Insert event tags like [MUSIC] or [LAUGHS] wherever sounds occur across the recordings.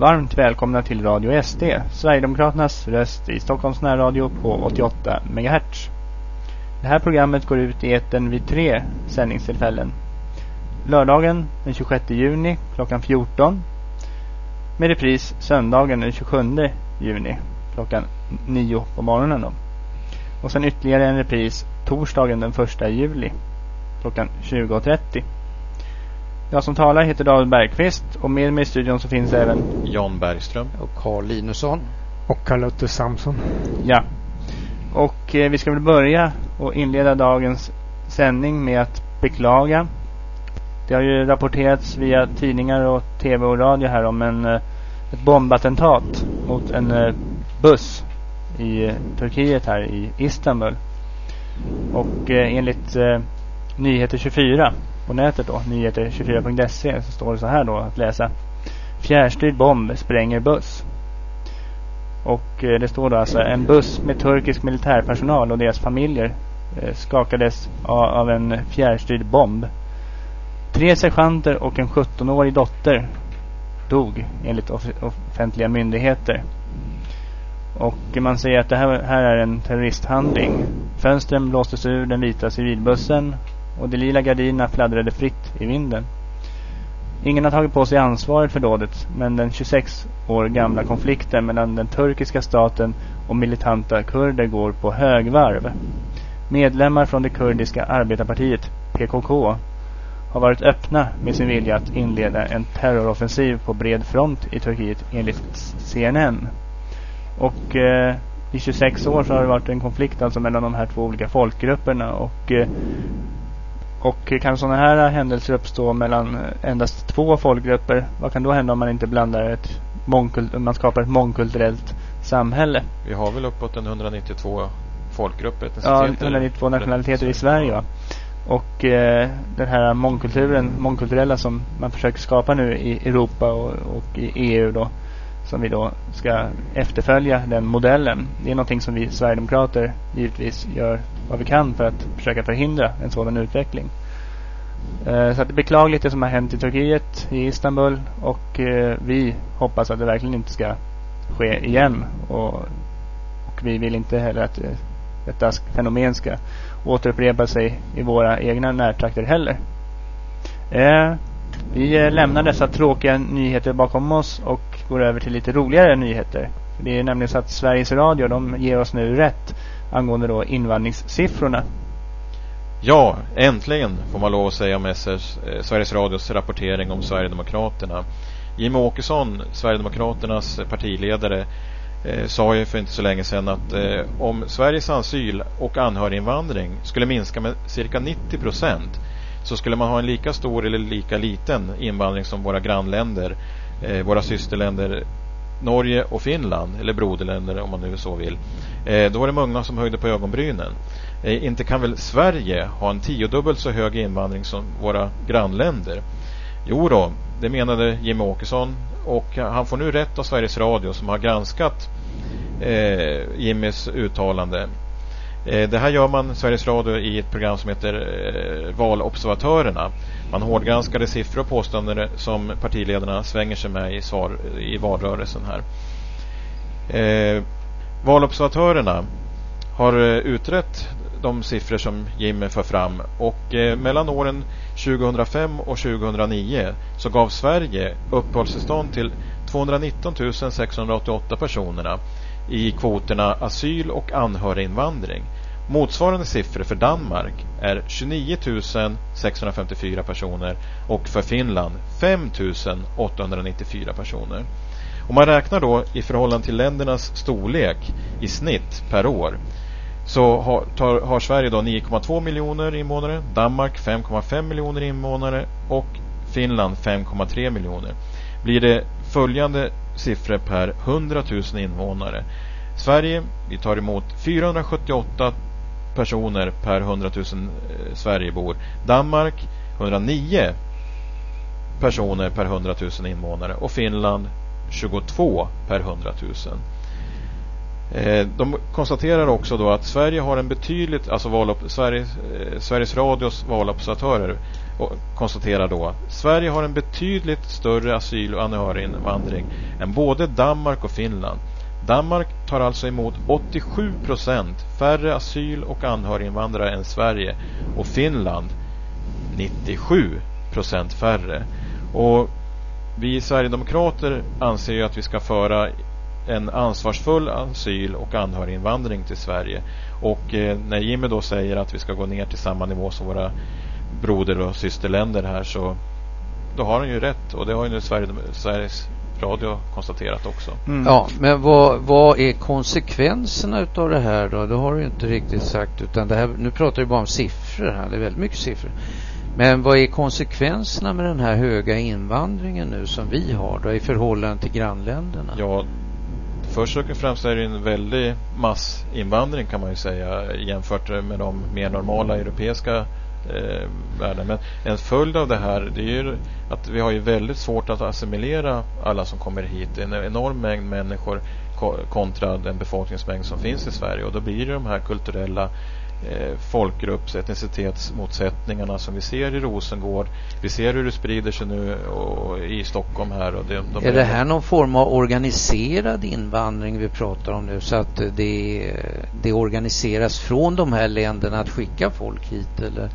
Varmt välkomna till Radio SD, Sverigedemokraternas röst i Stockholms närradio på 88 MHz. Det här programmet går ut i eten vid tre sändningstillfällen. Lördagen den 26 juni klockan 14. Med repris söndagen den 27 juni klockan 9 på morgonen. Då. Och sen ytterligare en repris torsdagen den 1 juli klockan 20.30. Jag som talar heter David Bergqvist och med mig i studion så finns även Jan Bergström och Carl Linusson och Carlotte Samson. Ja. Och eh, vi ska väl börja och inleda dagens sändning med att beklaga. Det har ju rapporterats via tidningar och tv och radio här om en, eh, ett bombattentat mot en eh, buss i eh, Turkiet här i Istanbul. Och eh, enligt eh, Nyheter 24 på nätet då, nyheter24.se, så står det så här då att läsa. Fjärrstyrd bomb spränger buss. Och eh, det står då alltså en buss med turkisk militärpersonal och deras familjer eh, skakades av, av en fjärrstyrd bomb. Tre sergeanter och en 17-årig dotter dog enligt off offentliga myndigheter. Och man säger att det här, här är en terroristhandling. Fönstren blåstes ur den vita civilbussen och de lila gardinerna fladdrade fritt i vinden. Ingen har tagit på sig ansvaret för dådet men den 26 år gamla konflikten mellan den turkiska staten och militanta kurder går på högvarv. Medlemmar från det kurdiska arbetarpartiet PKK har varit öppna med sin vilja att inleda en terroroffensiv på bred front i Turkiet enligt CNN. Och eh, i 26 år så har det varit en konflikt alltså mellan de här två olika folkgrupperna och eh, och kan sådana här händelser uppstå mellan endast två folkgrupper? Vad kan då hända om man inte blandar ett mångkult man skapar ett mångkulturellt samhälle? Vi har väl uppåt en 192 folkgrupper, Ja, 192 nationaliteter i Sverige va? Och eh, den här mångkulturen, mångkulturella som man försöker skapa nu i Europa och, och i EU då som vi då ska efterfölja den modellen. Det är någonting som vi Sverigedemokrater givetvis gör vad vi kan för att försöka förhindra en sådan utveckling. Eh, så att det är beklagligt det som har hänt i Turkiet, i Istanbul och eh, vi hoppas att det verkligen inte ska ske igen och, och vi vill inte heller att eh, detta fenomen ska återupprepa sig i våra egna närtrakter heller. Vi lämnar dessa tråkiga nyheter bakom oss och går över till lite roligare nyheter. Det är nämligen så att Sveriges Radio de ger oss nu rätt angående då invandringssiffrorna. Ja, äntligen får man lov att säga om SS, eh, Sveriges Radios rapportering om Sverigedemokraterna. Jimmy Åkesson, Sverigedemokraternas partiledare, eh, sa ju för inte så länge sedan att eh, om Sveriges asyl och anhöriginvandring skulle minska med cirka 90 procent så skulle man ha en lika stor eller lika liten invandring som våra grannländer Eh, våra systerländer Norge och Finland, eller broderländer om man nu så vill. Eh, då var det många som höjde på ögonbrynen. Eh, inte kan väl Sverige ha en tiodubbelt så hög invandring som våra grannländer? Jo då, det menade Jimmy Åkesson och han får nu rätt av Sveriges Radio som har granskat eh, Jimmys uttalande. Eh, det här gör man Sveriges Radio i ett program som heter eh, Valobservatörerna. Man hårdgranskade siffror och påståenden som partiledarna svänger sig med i, svar, i valrörelsen här. Eh, valobservatörerna har eh, utrett de siffror som Jimmy för fram och eh, mellan åren 2005 och 2009 så gav Sverige uppehållstillstånd till 219 688 personerna i kvoterna asyl och anhöriginvandring. Motsvarande siffror för Danmark är 29 654 personer och för Finland 5 894 personer. Om man räknar då i förhållande till ländernas storlek i snitt per år så har, tar, har Sverige då 9,2 miljoner invånare, Danmark 5,5 miljoner invånare och Finland 5,3 miljoner. Blir det följande siffror per 100 000 invånare. Sverige, vi tar emot 478 personer per 100 000 eh, Sverigebor. Danmark 109 personer per 100 000 invånare och Finland 22 per 100 000. Eh, de konstaterar också då att Sverige har en betydligt, alltså valop, Sveriges, eh, Sveriges Radios valobservatörer konstaterar då att Sverige har en betydligt större asyl och anhöriginvandring än både Danmark och Finland. Danmark tar alltså emot 87 procent färre asyl och anhöriginvandrare än Sverige och Finland 97 procent färre. Och vi Sverigedemokrater anser ju att vi ska föra en ansvarsfull asyl och anhöriginvandring till Sverige. Och eh, när Jimmy då säger att vi ska gå ner till samma nivå som våra broder och systerländer här så då har han ju rätt och det har ju nu Sverige, Sveriges Radio konstaterat också. Mm. Ja, men vad, vad är konsekvenserna utav det här då? Det har du inte riktigt sagt utan det här, nu pratar vi bara om siffror här, det är väldigt mycket siffror. Men vad är konsekvenserna med den här höga invandringen nu som vi har då i förhållande till grannländerna? Ja, först och främst är det en väldig massinvandring kan man ju säga jämfört med de mer normala europeiska eh, världen. Men en följd av det här det är ju att vi har ju väldigt svårt att assimilera alla som kommer hit. En enorm mängd människor kontra den befolkningsmängd som finns i Sverige och då blir det de här kulturella eh, folkgrupps etnicitetsmotsättningarna som vi ser i Rosengård. Vi ser hur det sprider sig nu och, i Stockholm här. Och det, de är det här någon form av organiserad invandring vi pratar om nu så att det, det organiseras från de här länderna att skicka folk hit eller?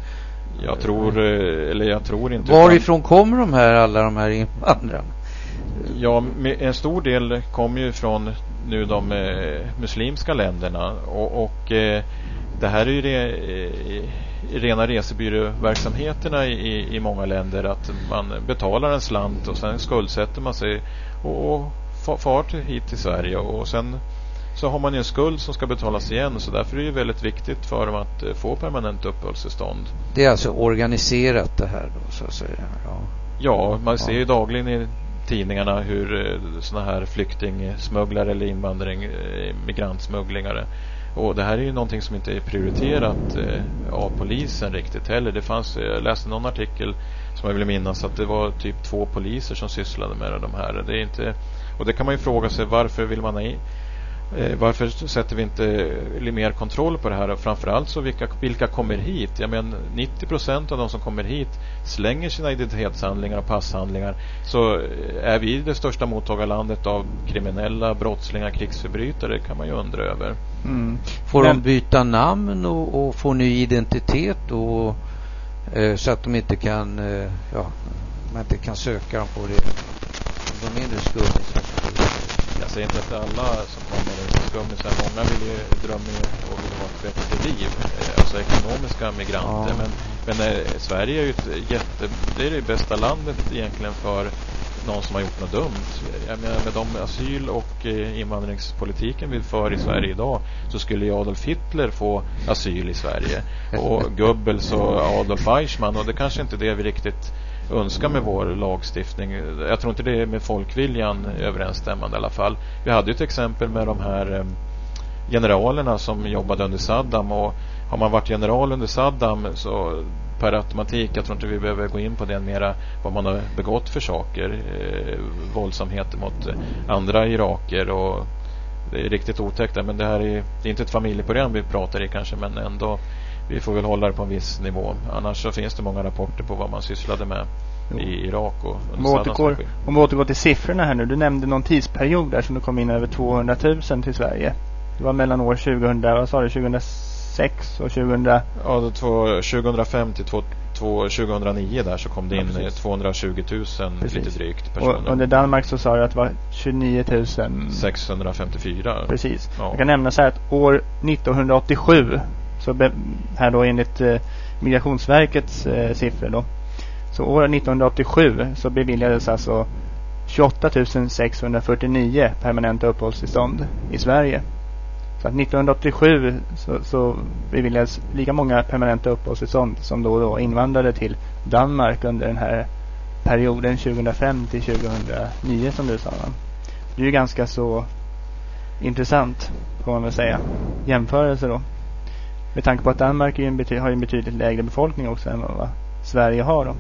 Jag tror, eh, eller jag tror inte. Varifrån kommer de här, alla de här invandrarna? Ja, en stor del kommer ju från nu de eh, muslimska länderna och, och eh, det här är ju re, rena resebyråverksamheterna i, i många länder att man betalar en slant och sen skuldsätter man sig och, och far till, hit till Sverige och sen så har man ju en skuld som ska betalas igen så därför är det väldigt viktigt för dem att eh, få permanent uppehållstillstånd. Det är alltså organiserat det här då så att säga? Ja, ja man ser ju dagligen i tidningarna hur eh, sådana här flyktingsmugglare eller invandring, eh, migrantsmugglingare och det här är ju någonting som inte är prioriterat eh, av polisen riktigt heller. Det fanns, eh, jag läste någon artikel som jag vill minnas att det var typ två poliser som sysslade med de här. Det är inte, och det kan man ju fråga sig varför vill man ha in varför sätter vi inte mer kontroll på det här? Och framförallt så vilka, vilka kommer hit? Jag menar 90 procent av de som kommer hit slänger sina identitetshandlingar och passhandlingar. Så eh, är vi det största mottagarlandet av kriminella, brottslingar, krigsförbrytare kan man ju undra över. Mm. Får Men... de byta namn och, och få ny identitet och, eh, så att de inte kan, eh, ja, man inte kan söka dem på det. De mindre skulder jag säger inte att alla som kommer är skummisar. Många vill ju drömma och vill ha ett bättre liv. Eh, alltså ekonomiska migranter. Ja. Men, men eh, Sverige är ju ett jätte... Det är det bästa landet egentligen för någon som har gjort något dumt. Jag menar, med de asyl- och eh, invandringspolitiken vi för i Sverige idag så skulle ju Adolf Hitler få asyl i Sverige. Och Goebbels och Adolf Eichmann. Och det kanske inte är det vi riktigt önskar med vår lagstiftning. Jag tror inte det är med folkviljan överensstämmande i alla fall. Vi hade ju ett exempel med de här eh, generalerna som jobbade under Saddam och har man varit general under Saddam så per automatik, jag tror inte vi behöver gå in på det mera vad man har begått för saker, eh, våldsamheter mot eh, andra iraker och det är riktigt otäckt men det här är, det är inte ett familjeprogram vi pratar i kanske men ändå vi får väl hålla det på en viss nivå. Annars så finns det många rapporter på vad man sysslade med jo. i Irak och om vi, återgår, om vi återgår till siffrorna här nu. Du nämnde någon tidsperiod där som det kom in över 200 000 till Sverige. Det var mellan år 2000, vad sa du, 2006 och 2000? Ja, det 2005 till 2009 där så kom det in ja, 220 000 precis. lite drygt personer. Och under Danmark så sa du att det var 29 000 654. Precis. Ja. Jag kan nämna så här att år 1987 så här då enligt eh, Migrationsverkets eh, siffror då. Så år 1987 så beviljades alltså 28 649 permanenta uppehållstillstånd i Sverige. Så att 1987 så, så beviljades lika många permanenta uppehållstillstånd som då, då invandrade till Danmark under den här perioden 2005 till 2009 som du sa. Det är ju ganska så intressant får man väl säga. Jämförelse då. Med tanke på att Danmark har en betydligt lägre befolkning också än vad Sverige har. Då.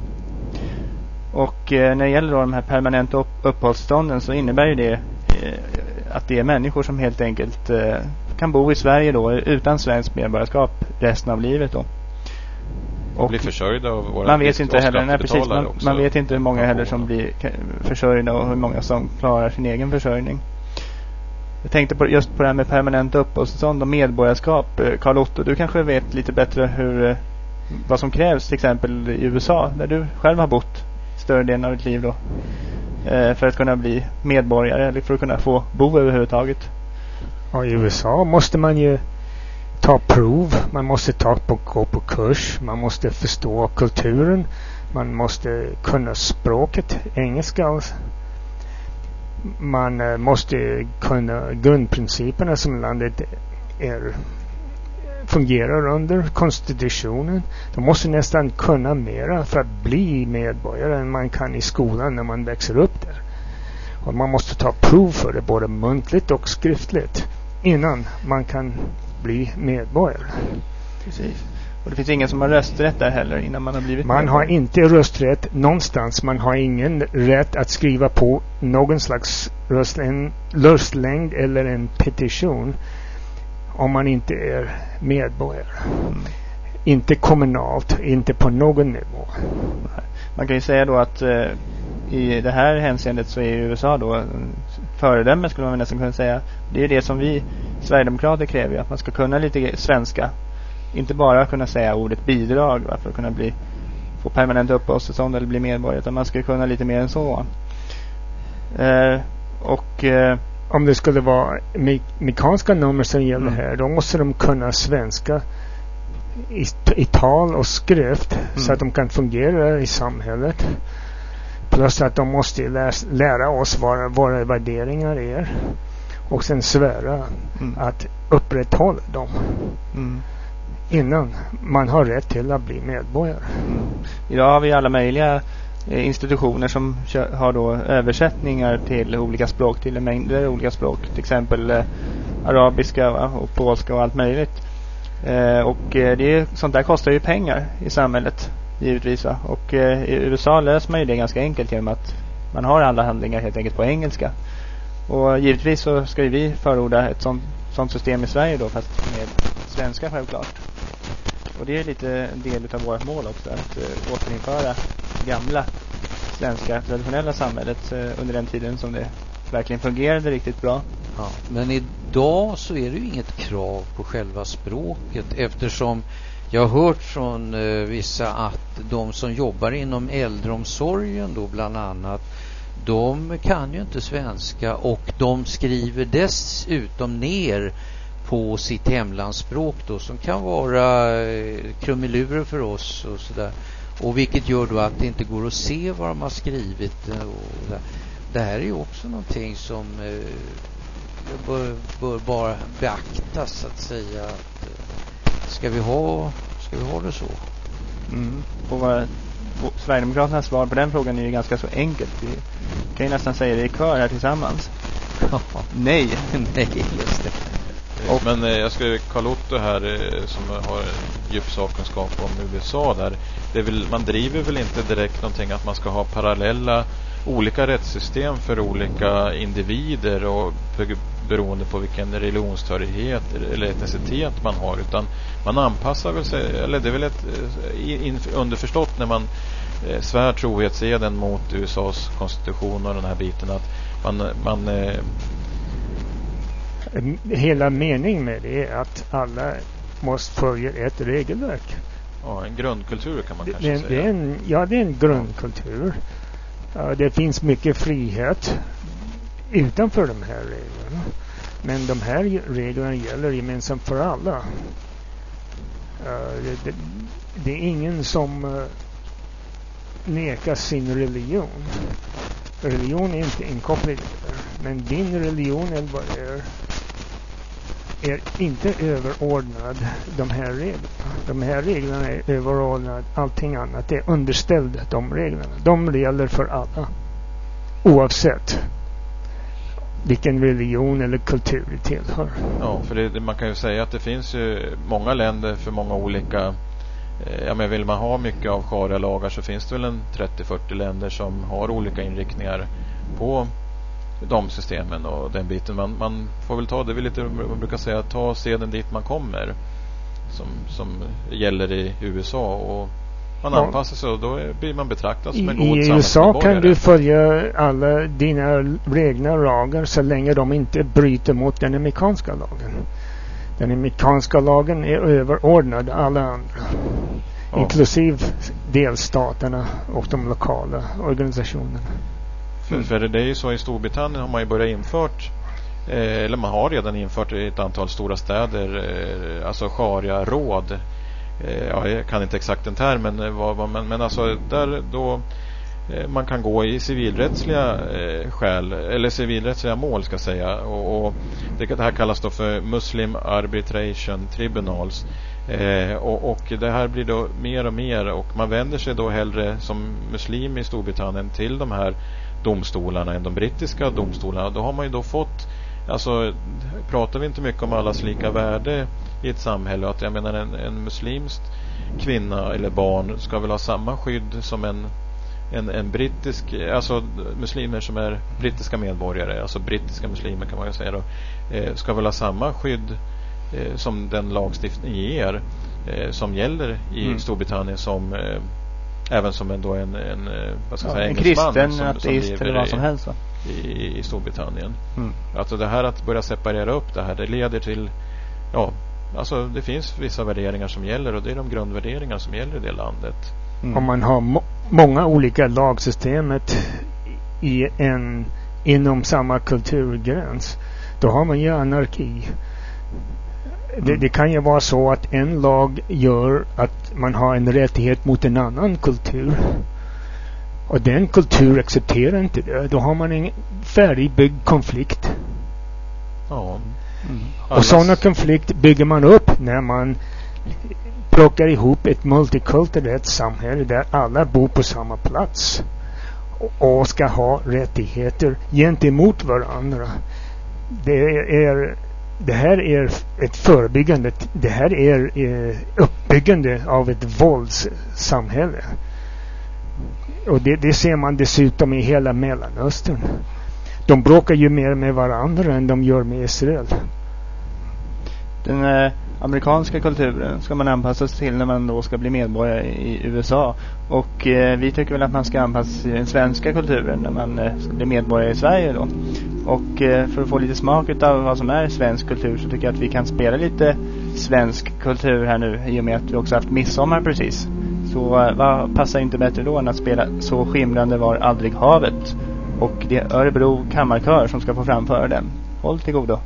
Och eh, när det gäller då de här permanenta upp uppehållstånden så innebär ju det eh, att det är människor som helt enkelt eh, kan bo i Sverige då utan svenskt medborgarskap resten av livet då. Och bli försörjda av våra man vet inte heller, nej, precis, man, man, vet inte hur många heller som blir försörjda och hur många som klarar sin egen försörjning. Jag tänkte på, just på det här med permanent uppehållstillstånd och medborgarskap. Eh, Karl Otto, du kanske vet lite bättre hur, eh, vad som krävs till exempel i USA där du själv har bott större delen av ditt liv då. Eh, för att kunna bli medborgare eller för att kunna få bo överhuvudtaget. Ja, i USA måste man ju ta prov, man måste ta på, gå på kurs, man måste förstå kulturen, man måste kunna språket, engelska. Man eh, måste kunna grundprinciperna som landet är, fungerar under, konstitutionen. De måste nästan kunna mera för att bli medborgare än man kan i skolan när man växer upp där. Och man måste ta prov för det både muntligt och skriftligt innan man kan bli medborgare. Precis. Och det finns ingen som har rösträtt där heller innan man har blivit Man medborgare. har inte rösträtt någonstans. Man har ingen rätt att skriva på någon slags röstlängd eller en petition om man inte är medborgare. Mm. Inte kommunalt, inte på någon nivå. Man kan ju säga då att eh, i det här hänseendet så är USA då föredöme skulle man nästan kunna säga. Det är det som vi Sverigedemokrater kräver att man ska kunna lite svenska. Inte bara kunna säga ordet bidrag va, för att kunna bli, få permanent uppehållstillstånd eller bli medborgare. Utan man ska kunna lite mer än så. Eh, och eh, om det skulle vara amerikanska nummer som gäller mm. här, då måste de kunna svenska i, i tal och skrift mm. så att de kan fungera i samhället. Plus att de måste lära, lära oss vad våra värderingar är och sen svära mm. att upprätthålla dem. Mm. Innan man har rätt till att bli medborgare. Idag har vi alla möjliga eh, institutioner som har då översättningar till olika språk, till en mängd olika språk. Till exempel eh, arabiska va? och polska och allt möjligt. Eh, och eh, det är, sånt där kostar ju pengar i samhället givetvis. Va? Och eh, i USA löser man ju det ganska enkelt genom att man har alla handlingar helt enkelt på engelska. Och givetvis så ska ju vi förorda ett sånt, sånt system i Sverige då fast med svenska självklart. Och det är lite del av vårt mål också att uh, återinföra det gamla svenska traditionella samhället uh, under den tiden som det verkligen fungerade riktigt bra. Ja, men idag så är det ju inget krav på själva språket eftersom jag har hört från uh, vissa att de som jobbar inom äldreomsorgen då bland annat de kan ju inte svenska och de skriver dessutom ner på sitt hemlandsspråk då som kan vara eh, krumelurer för oss och sådär. Och vilket gör då att det inte går att se vad de har skrivit. Eh, och det här är ju också någonting som eh, bör, bör bara beaktas så att säga. Att, eh, ska, vi ha, ska vi ha det så? Mm. Och Sverigedemokraternas svar på den frågan är ju ganska så enkelt. Vi kan ju nästan säga det i kör här tillsammans. [LAUGHS] Nej. [LAUGHS] Nej, just det. Och, men eh, jag skulle Carl Otto här eh, som har djup sakkunskap om USA där. Det vill, man driver väl inte direkt någonting att man ska ha parallella olika rättssystem för olika individer och beroende på vilken religionstörighet eller etnicitet man har utan man anpassar väl sig, eller det är väl ett eh, underförstått när man eh, svär trohetseden mot USAs konstitution och den här biten att man, man eh, Hela meningen med det är att alla måste följa ett regelverk. Ja, en grundkultur kan man det, kanske det, säga. Det en, ja, det är en grundkultur. Det finns mycket frihet utanför de här reglerna. Men de här reglerna gäller gemensamt för alla. Uh, det, det, det, är ingen som eh, uh, nekas sin religion. Religion är inte inkopplad Men din religion eller vad är är inte överordnad de här reglerna. De här reglerna är överordnade allting annat. Det är underställd de reglerna. De gäller för alla. Oavsett vilken religion eller kultur det tillhör. Ja, för det, man kan ju säga att det finns ju många länder för många olika eh, Ja, men vill man ha mycket av sharia-lagar så finns det väl en 30-40 länder som har olika inriktningar på de systemen och den biten. Man, man får väl ta, det vi lite man brukar säga, ta seden dit man kommer. Som, som gäller i USA och man ja. anpassar sig och då blir man betraktad som en god I USA kan du följa alla dina regler och lagar så länge de inte bryter mot den amerikanska lagen. Den amerikanska lagen är överordnad alla andra. Ja. Inklusive delstaterna och de lokala organisationerna. För, för det är ju så i Storbritannien har man ju börjat infört eh, eller man har redan infört i ett antal stora städer eh, alltså sharia-råd. Eh, ja, jag kan inte exakt den termen eh, vad, men, men alltså där då eh, man kan gå i civilrättsliga eh, skäl eller civilrättsliga mål ska jag säga och, och det, det, här kallas då för Muslim Arbitration Tribunals eh, och, och, det här blir då mer och mer och man vänder sig då hellre som muslim i Storbritannien till de här domstolarna än de brittiska domstolarna. Då har man ju då fått Alltså pratar vi inte mycket om allas lika värde i ett samhälle att jag menar en, en muslimsk kvinna eller barn ska väl ha samma skydd som en, en, en brittisk, alltså muslimer som är brittiska medborgare, alltså brittiska muslimer kan man ju säga då, eh, ska väl ha samma skydd eh, som den lagstiftningen ger eh, som gäller i mm. Storbritannien som eh, även som en, då en, en eh, vad ska ja, säga, en kristen, som, ateist eller vad som helst va? I, i Storbritannien. Mm. Alltså det här att börja separera upp det här, det leder till ja, alltså det finns vissa värderingar som gäller och det är de grundvärderingar som gäller i det landet. Mm. Om man har må många olika lagsystemet i en, inom samma kulturgräns då har man ju anarki. Det, det, kan ju vara så att en lag gör att man har en rättighet mot en annan kultur. Och den kultur accepterar inte det. Då har man en färdigbyggd konflikt. Ja. Mm. Och sådana konflikter bygger man upp när man plockar ihop ett multikulturellt samhälle där alla bor på samma plats och ska ha rättigheter gentemot varandra. Det är det här är ett förebyggande, det här är eh, uppbyggande av ett våldssamhälle. Och det, det, ser man dessutom i hela Mellanöstern. De bråkar ju mer med varandra än de gör med Israel. Den eh, amerikanska kulturen ska man anpassa sig till när man då ska bli medborgare i USA. Och eh, vi tycker väl att man ska anpassa sig till den svenska kulturen när man eh, ska bli medborgare i Sverige då. Och eh, för att få lite smak av vad som är svensk kultur så tycker jag att vi kan spela lite svensk kultur här nu i och med att vi också haft midsommar precis. Så eh, vad passar inte bättre då än att spela Så skimrande var aldrig havet. Och det är Örebro kammarkör som ska få framföra den. Håll till godo.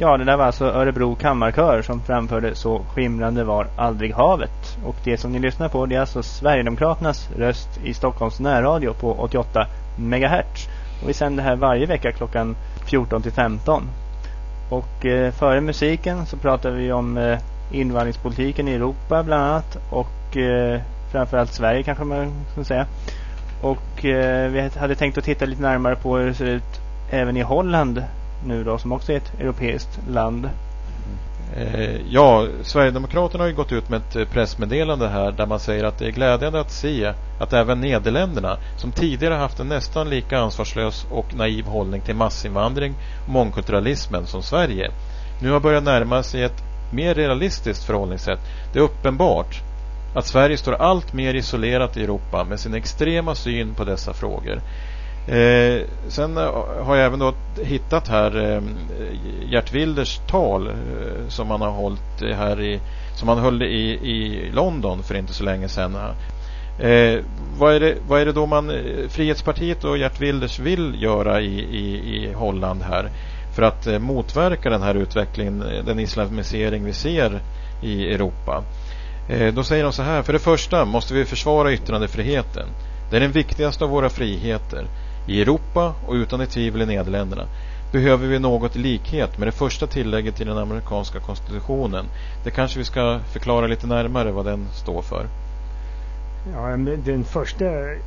Ja, det där var alltså Örebro kammarkör som framförde Så skimrande var aldrig havet. Och det som ni lyssnar på det är alltså Sverigedemokraternas röst i Stockholms närradio på 88 MHz. Och vi sänder här varje vecka klockan 14 till 15. Och eh, före musiken så pratar vi om eh, invandringspolitiken i Europa bland annat. Och eh, framförallt Sverige kanske man ska säga. Och eh, vi hade tänkt att titta lite närmare på hur det ser ut även i Holland nu då som också är ett europeiskt land. Eh, ja, Sverigedemokraterna har ju gått ut med ett eh, pressmeddelande här där man säger att det är glädjande att se att även Nederländerna som tidigare haft en nästan lika ansvarslös och naiv hållning till massinvandring och mångkulturalismen som Sverige nu har börjat närma sig ett mer realistiskt förhållningssätt. Det är uppenbart att Sverige står allt mer isolerat i Europa med sin extrema syn på dessa frågor. Eh, sen eh, har jag även då hittat här eh, Gert Wilders tal eh, som han har hållit här i som han höll i, i London för inte så länge sedan. Eh, vad, är det, vad är det då man eh, Frihetspartiet och Gert Wilders vill göra i, i, i Holland här för att eh, motverka den här utvecklingen, eh, den islamisering vi ser i Europa? Eh, då säger de så här, för det första måste vi försvara yttrandefriheten. Det är den viktigaste av våra friheter. I Europa och utan ett tvivel i Nederländerna behöver vi något i likhet med det första tillägget till den amerikanska konstitutionen. Det kanske vi ska förklara lite närmare vad den står för. Ja, den första eh,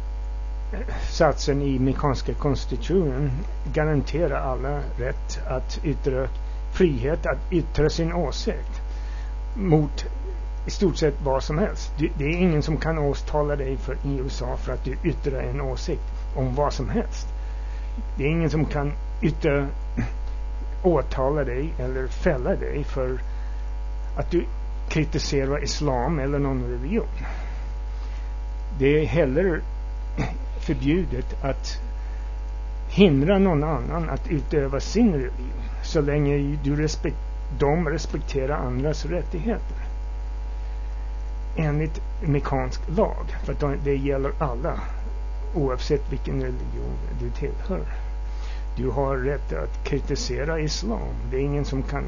satsen i amerikanska konstitutionen garanterar alla rätt att yttra frihet att yttra sin åsikt mot i stort sett vad som helst. Det är ingen som kan åtala dig för i USA för att du yttrar en åsikt om vad som helst. det är ingen som kan yttra, åtala dig eller fälla dig för att du kritiserar islam eller någon religion. Det är heller förbjudet att hindra någon annan att utöva sin religion så länge du respek de respekterar andras rättigheter. Enligt mekansk lag. För att det gäller alla oavsett vilken religion du tillhör. Du har rätt att kritisera islam. Det är ingen som kan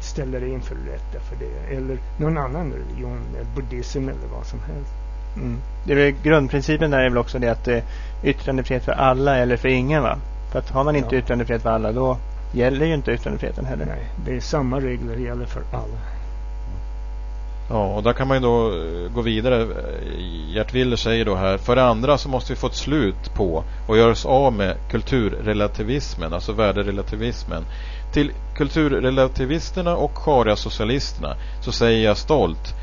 ställa dig inför rätta för det. Eller någon annan religion, buddhism eller vad som helst. Mm. Det är väl grundprincipen där är väl också det att eh, yttrandefrihet för alla eller för ingen va? För att har man inte ja. yttrandefrihet för alla då gäller ju inte yttrandefriheten heller. Nej, det är samma regler gäller för alla. Ja, och där kan man ju då eh, gå vidare. Eh, Gert Willer säger då här. För det andra så måste vi få ett slut på och göra oss av med kulturrelativismen, alltså värderelativismen. Till kulturrelativisterna och sharia-socialisterna så säger jag stolt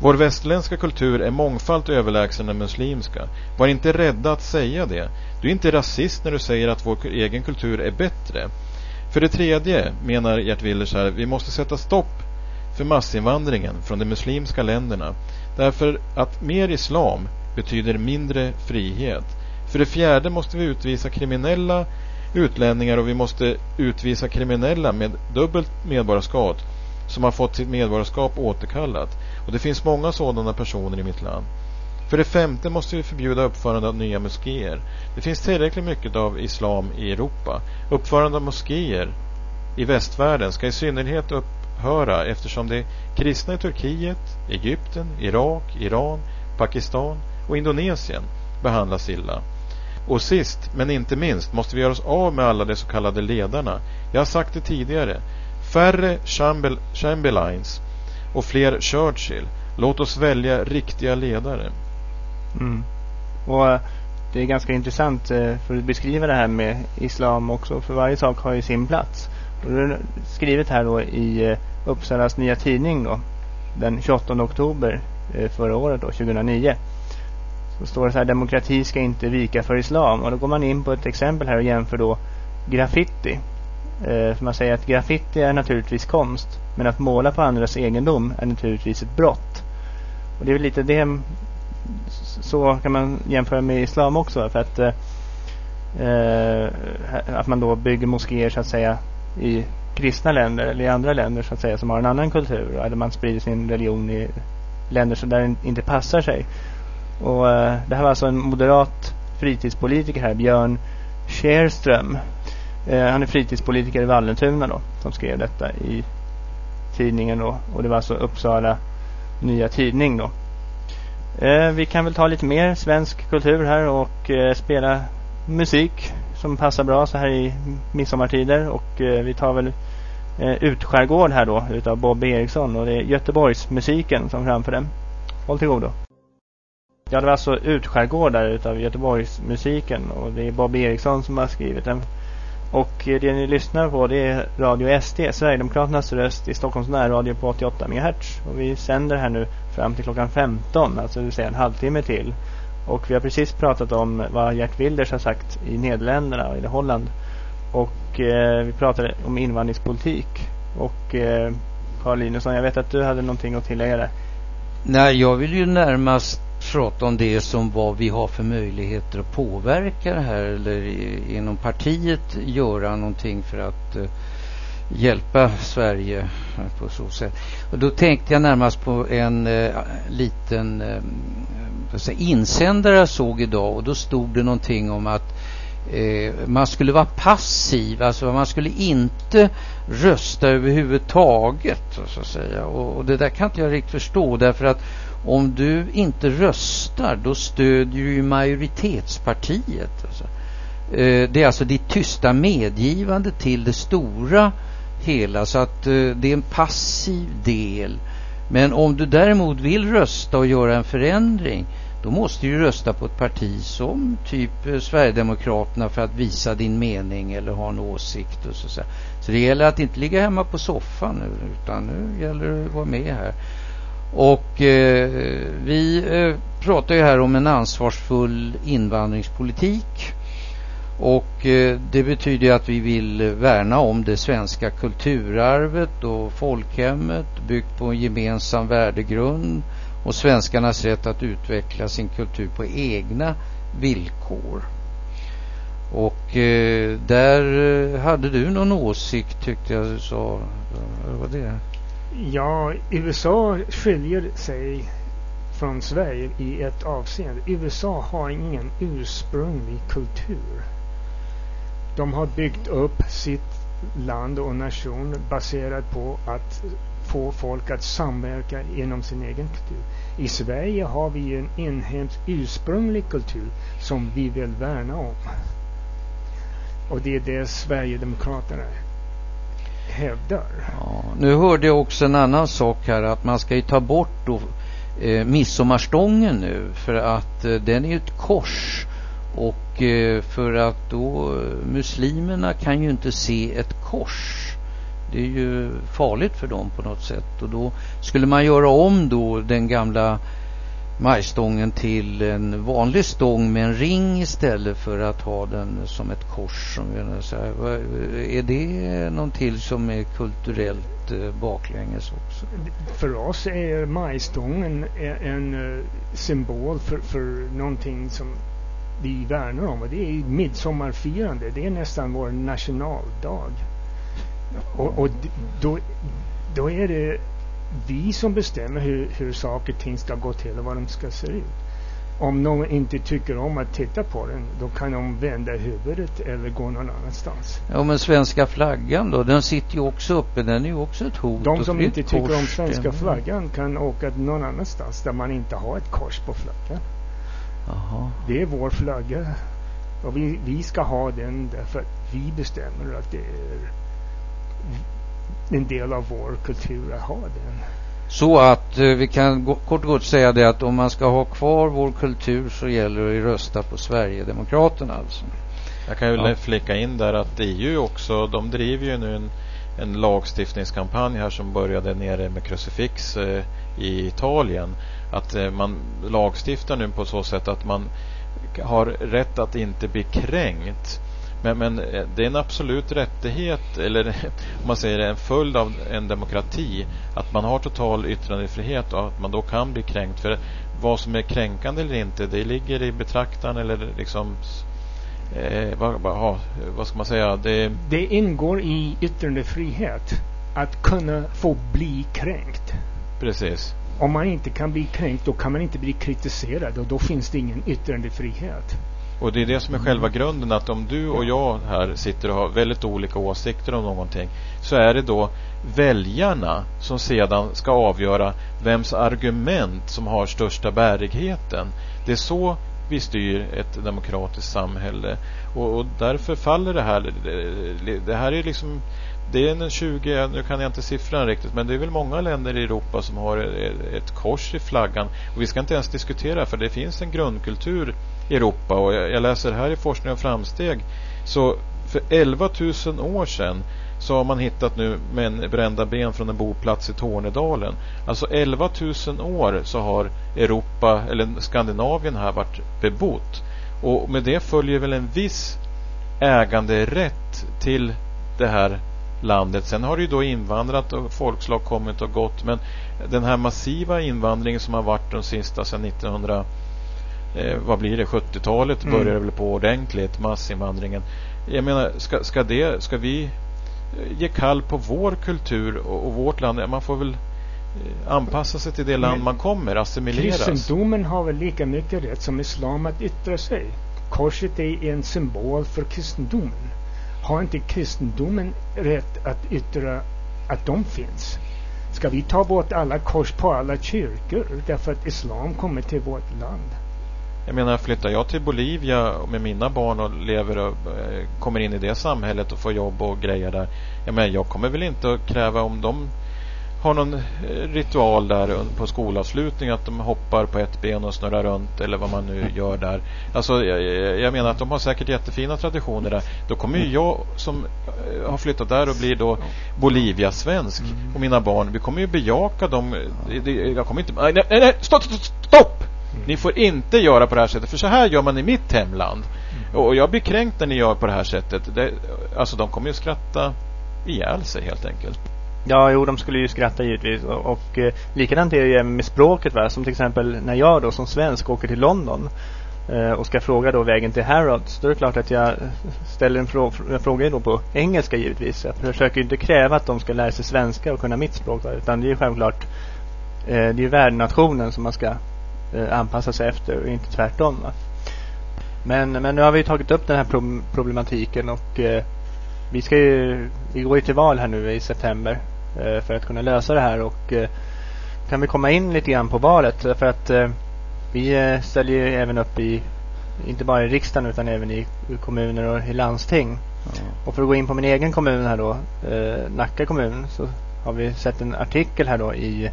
vår västerländska kultur är mångfalt överlägsen den muslimska. Var inte rädda att säga det. Du är inte rasist när du säger att vår egen kultur är bättre. För det tredje menar Gert Willers här, vi måste sätta stopp för massinvandringen från de muslimska länderna. Därför att mer islam betyder mindre frihet. För det fjärde måste vi utvisa kriminella utlänningar och vi måste utvisa kriminella med dubbelt medborgarskap som har fått sitt medborgarskap återkallat. Och det finns många sådana personer i mitt land. För det femte måste vi förbjuda uppförande av nya moskéer. Det finns tillräckligt mycket av islam i Europa. Uppförande av moskéer i västvärlden ska i synnerhet upphöra eftersom de kristna i Turkiet, Egypten, Irak, Iran, Pakistan och Indonesien behandlas illa. Och sist men inte minst måste vi göra oss av med alla de så kallade ledarna. Jag har sagt det tidigare. Färre Chamberlains och fler Churchill. Låt oss välja riktiga ledare. Mm. Och eh, det är ganska intressant eh, för att beskriva det här med islam också. För varje sak har ju sin plats. Och det är skrivet här då i eh, Uppsalas nya tidning då. Den 28 oktober eh, förra året då, 2009. Så står det så här, demokrati ska inte vika för islam. Och då går man in på ett exempel här och jämför då graffiti. Eh, för man säger att graffiti är naturligtvis konst. Men att måla på andras egendom är naturligtvis ett brott. Och det är väl lite det så kan man jämföra med islam också. För att, eh, eh att man då bygger moskéer så att säga i kristna länder eller i andra länder så att säga som har en annan kultur. Eller man sprider sin religion i länder som där den inte passar sig. Och eh, det här var alltså en moderat fritidspolitiker här, Björn Scherström. Eh, han är fritidspolitiker i Vallentuna då, som skrev detta i tidningen då. Och det var alltså Uppsala Nya Tidning då. Eh, vi kan väl ta lite mer svensk kultur här och eh, spela musik som passar bra så här i midsommartider. Och eh, vi tar väl eh, Utskärgård här då utav Bob Eriksson och det är Göteborgsmusiken som framför den. Håll till godo. Ja, det var alltså Utskärgård där utav Göteborgsmusiken och det är Bob Eriksson som har skrivit den. Och eh, det ni lyssnar på det är Radio SD, Sverigedemokraternas röst i Stockholms närradio på 88 MHz. Och vi sänder här nu fram till klockan 15, alltså det vill säga en halvtimme till. Och vi har precis pratat om vad Gert Wilders har sagt i Nederländerna och i Holland. Och eh, vi pratade om invandringspolitik. Och eh, Carl Linusson, jag vet att du hade någonting att tillägga där. Nej, jag vill ju närmast prata om det som vad vi har för möjligheter att påverka det här eller inom partiet göra någonting för att eh, hjälpa Sverige på så sätt. Och då tänkte jag närmast på en eh, liten eh, säga, insändare jag såg idag och då stod det någonting om att eh, man skulle vara passiv, alltså man skulle inte rösta överhuvudtaget. Så att säga. Och, och det där kan inte jag riktigt förstå därför att om du inte röstar då stödjer du ju majoritetspartiet. Alltså. Eh, det är alltså ditt tysta medgivande till det stora hela så att eh, det är en passiv del. Men om du däremot vill rösta och göra en förändring då måste du rösta på ett parti som typ eh, Sverigedemokraterna för att visa din mening eller ha en åsikt. Och så, så det gäller att inte ligga hemma på soffan nu utan nu gäller det att vara med här. Och eh, vi eh, pratar ju här om en ansvarsfull invandringspolitik. Och eh, det betyder att vi vill värna om det svenska kulturarvet och folkhemmet byggt på en gemensam värdegrund och svenskarnas rätt att utveckla sin kultur på egna villkor. Och eh, där eh, hade du någon åsikt tyckte jag du sa. Vad var det? Ja, USA skiljer sig från Sverige i ett avseende. USA har ingen ursprunglig kultur. De har byggt upp sitt land och nation baserat på att få folk att samverka inom sin egen kultur. I Sverige har vi en inhemsk ursprunglig kultur som vi vill värna om. Och det är det Sverigedemokraterna hävdar. Ja, nu hörde jag också en annan sak här att man ska ju ta bort då eh, midsommarstången nu för att eh, den är ett kors och eh, för att då eh, muslimerna kan ju inte se ett kors. Det är ju farligt för dem på något sätt och då skulle man göra om då den gamla majstången till en vanlig stång med en ring istället för att ha den som ett kors. Som. Är det någonting som är kulturellt eh, baklänges också? För oss är majstången en eh, symbol för, för någonting som vi värnar om och det är midsommarfirande. Det är nästan vår nationaldag. Och, och då, då är det vi som bestämmer hur, hur saker och ting ska gå till och vad de ska se ut. Om någon inte tycker om att titta på den, då kan de vända huvudet eller gå någon annanstans. Ja, men svenska flaggan då, den sitter ju också uppe, den är ju också ett hot. De som inte tycker om svenska flaggan kan åka någon annanstans där man inte har ett kors på flaggan. Aha. Det är vår flagga. Och vi, vi ska ha den därför att vi bestämmer att det är en del av vår kultur att ha den. Så att eh, vi kan gå, kort och gott säga det att om man ska ha kvar vår kultur så gäller det att rösta på Sverigedemokraterna alltså. Jag kan ju ja. flika in där att EU också, de driver ju nu en, en lagstiftningskampanj här som började nere med krucifix eh, i Italien. Att eh, man lagstiftar nu på så sätt att man har rätt att inte bli kränkt men, men eh, det är en absolut rättighet, eller [LAUGHS] om man säger en följd av en demokrati, att man har total yttrandefrihet och att man då kan bli kränkt. För vad som är kränkande eller inte, det ligger i betraktaren eller liksom eh, vad, vad, vad, ska man säga? Det... det ingår i yttrandefrihet att kunna få bli kränkt. Precis. Om man inte kan bli kränkt, då kan man inte bli kritiserad och då finns det ingen yttrandefrihet. Och det är det som är själva grunden att om du och jag här sitter och har väldigt olika åsikter om någonting så är det då väljarna som sedan ska avgöra vems argument som har största bärigheten. Det är så vi styr ett demokratiskt samhälle och, och därför faller det här. Det här är liksom det är en 20, nu kan jag inte siffran riktigt, men det är väl många länder i Europa som har ett kors i flaggan. Och vi ska inte ens diskutera för det finns en grundkultur i Europa och jag, läser här i Forskning och framsteg så för 11 000 år sedan så har man hittat nu med brända ben från en boplats i Tornedalen. Alltså 11 000 år så har Europa eller Skandinavien här varit bebott. Och med det följer väl en viss äganderätt till det här landet. Sen har det ju då invandrat och folkslag kommit och gått. Men den här massiva invandringen som har varit de sista sedan 1900 eh, vad blir det, 70-talet mm. börjar väl på ordentligt, massinvandringen. Jag menar, ska, ska, det, ska vi eh, ge kall på vår kultur och, och vårt land? Man får väl eh, anpassa sig till det land Men man kommer, assimileras. Kristendomen har väl lika mycket rätt som islam att yttra sig. Korset är en symbol för kristendomen. Har inte kristendomen rätt att yttra att de finns? Ska vi ta bort alla kors på alla kyrkor därför att islam kommer till vårt land? Jag menar, flyttar jag till Bolivia med mina barn och lever och eh, kommer in i det samhället och får jobb och grejer där. Jag menar, jag kommer väl inte att kräva om de har någon eh, ritual där på skolavslutning att de hoppar på ett ben och snurrar runt eller vad man nu gör där. Alltså jag, jag menar att de har säkert jättefina traditioner där. Då kommer ju jag som eh, har flyttat där och blir då Bolivia-svensk och mina barn, vi kommer ju bejaka dem. Jag kommer inte... Nej, nej, nej, stopp, stopp! stopp! Ni får inte göra på det här sättet för så här gör man i mitt hemland. Och jag blir kränkt när ni gör på det här sättet. Det, alltså de kommer ju skratta ihjäl sig helt enkelt. Ja, jo, de skulle ju skratta givetvis. Och, och eh, likadant är det ju med språket. Va? Som till exempel när jag då som svensk åker till London eh, och ska fråga då vägen till Harrods. Då är det klart att jag ställer en, frå en fråga då på engelska givetvis. Jag försöker ju inte kräva att de ska lära sig svenska och kunna mitt språk. Va? Utan det är ju självklart eh, det är ju värdnationen som man ska eh, anpassa sig efter och inte tvärtom. Va? Men, men nu har vi tagit upp den här problematiken och eh, vi ska ju, vi går ju till val här nu i september för att kunna lösa det här och eh, kan vi komma in lite grann på valet för att eh, vi eh, ställer ju även upp i inte bara i riksdagen utan även i kommuner och i landsting. Mm. Och för att gå in på min egen kommun här då, eh, Nacka kommun, så har vi sett en artikel här då i